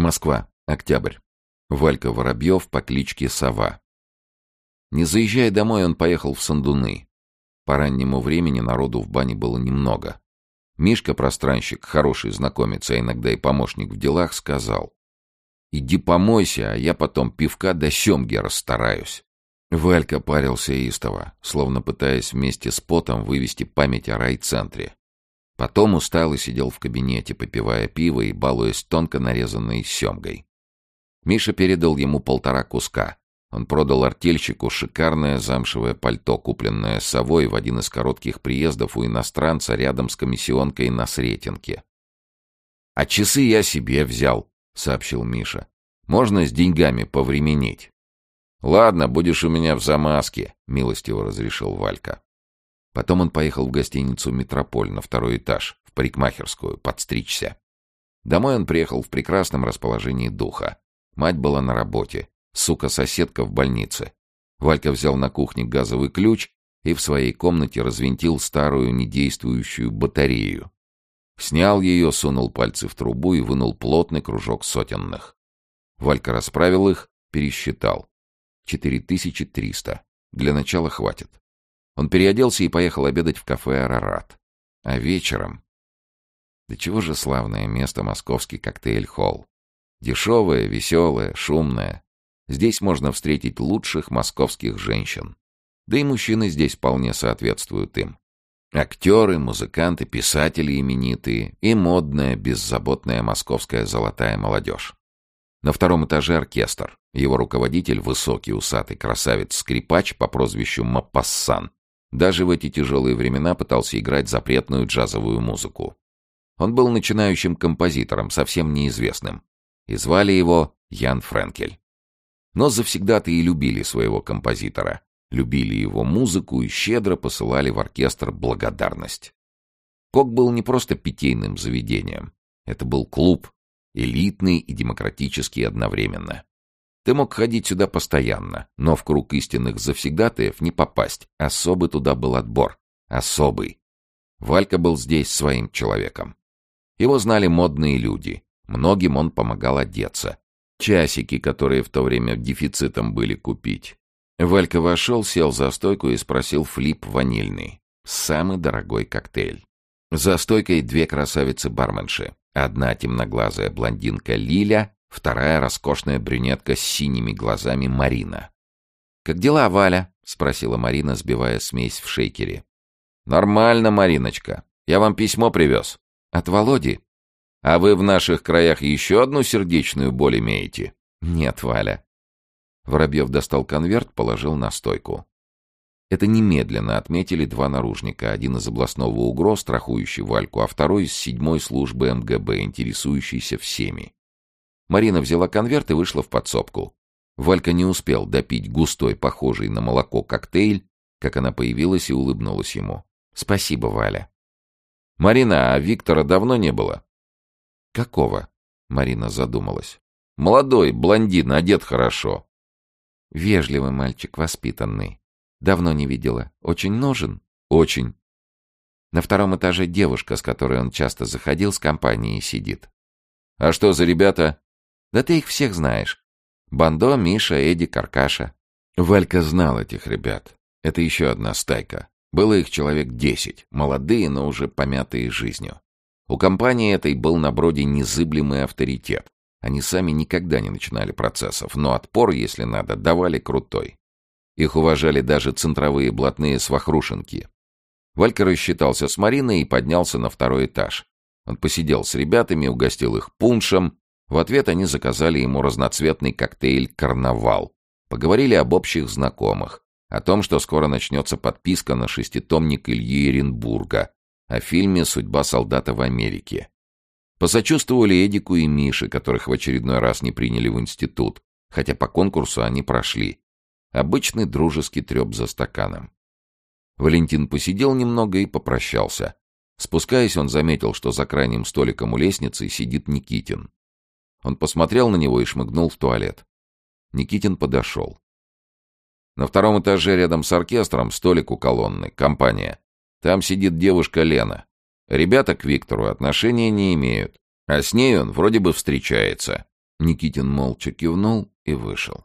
Москва. Октябрь. Валька Воробьев по кличке Сова. Не заезжая домой, он поехал в Сандуны. По раннему времени народу в бане было немного. Мишка, пространщик, хороший знакомец, а иногда и помощник в делах, сказал. «Иди помойся, а я потом пивка до семги расстараюсь». Валька парился истово, словно пытаясь вместе с потом вывести память о райцентре. Потом устал и сидел в кабинете, попивая пиво и балуясь тонко нарезанной семгой. Миша передал ему полтора куска. Он продал артельщику шикарное замшевое пальто, купленное совой в один из коротких приездов у иностранца рядом с комиссионкой на Сретенке. «А часы я себе взял», — сообщил Миша. «Можно с деньгами повременить». «Ладно, будешь у меня в замазке», — милостиво разрешил Валька. Потом он поехал в гостиницу «Метрополь» на второй этаж, в парикмахерскую, подстричься. Домой он приехал в прекрасном расположении духа. Мать была на работе, сука-соседка в больнице. Валька взял на кухне газовый ключ и в своей комнате развинтил старую недействующую батарею. Снял ее, сунул пальцы в трубу и вынул плотный кружок сотенных. Валька расправил их, пересчитал. 4300. Для начала хватит. Он переоделся и поехал обедать в кафе «Арарат». А вечером... Да чего же славное место московский коктейль-холл. Дешевое, веселое, шумное. Здесь можно встретить лучших московских женщин. Да и мужчины здесь вполне соответствуют им. Актеры, музыканты, писатели именитые и модная, беззаботная московская золотая молодежь. На втором этаже оркестр. Его руководитель, высокий усатый красавец-скрипач по прозвищу Мапассан, даже в эти тяжелые времена пытался играть запретную джазовую музыку. Он был начинающим композитором, совсем неизвестным, и звали его Ян Френкель. Но завсегда-то и любили своего композитора, любили его музыку и щедро посылали в оркестр благодарность. Кок был не просто питейным заведением, это был клуб, элитный и демократический одновременно. Ты мог ходить сюда постоянно, но в круг истинных завсегдатаев не попасть. Особый туда был отбор. Особый. Валька был здесь своим человеком. Его знали модные люди. Многим он помогал одеться. Часики, которые в то время дефицитом были купить. Валька вошел, сел за стойку и спросил флип ванильный. Самый дорогой коктейль. За стойкой две красавицы-барменши. Одна темноглазая блондинка Лиля, вторая роскошная брюнетка с синими глазами Марина. «Как дела, Валя?» — спросила Марина, сбивая смесь в шейкере. «Нормально, Мариночка. Я вам письмо привез». «От Володи?» «А вы в наших краях еще одну сердечную боль имеете?» «Нет, Валя». Воробьев достал конверт, положил на стойку. Это немедленно отметили два наружника, один из областного УГРО, страхующий Вальку, а второй из седьмой службы МГБ, интересующийся всеми. Марина взяла конверт и вышла в подсобку. Валька не успел допить густой, похожий на молоко коктейль, как она появилась и улыбнулась ему. «Спасибо, Валя». «Марина, а Виктора давно не было?» «Какого?» — Марина задумалась. «Молодой, блондин, одет хорошо». «Вежливый мальчик, воспитанный. Давно не видела. Очень нужен?» «Очень». На втором этаже девушка, с которой он часто заходил, с компанией сидит. «А что за ребята?» Да ты их всех знаешь. Бандо, Миша, Эдди, Каркаша. Валька знал этих ребят. Это еще одна стайка. Было их человек десять, молодые, но уже помятые жизнью. У компании этой был на броде незыблемый авторитет. Они сами никогда не начинали процессов, но отпор, если надо, давали крутой. Их уважали даже центровые блатные свахрушенки. Валька рассчитался с Мариной и поднялся на второй этаж. Он посидел с ребятами, угостил их пуншем, в ответ они заказали ему разноцветный коктейль «Карнавал». Поговорили об общих знакомых, о том, что скоро начнется подписка на шеститомник Ильи Эренбурга, о фильме «Судьба солдата в Америке». Посочувствовали Эдику и Мише, которых в очередной раз не приняли в институт, хотя по конкурсу они прошли. Обычный дружеский треп за стаканом. Валентин посидел немного и попрощался. Спускаясь, он заметил, что за крайним столиком у лестницы сидит Никитин. Он посмотрел на него и шмыгнул в туалет. Никитин подошел. На втором этаже рядом с оркестром столик у колонны, компания. Там сидит девушка Лена. Ребята к Виктору отношения не имеют, а с ней он вроде бы встречается. Никитин молча кивнул и вышел.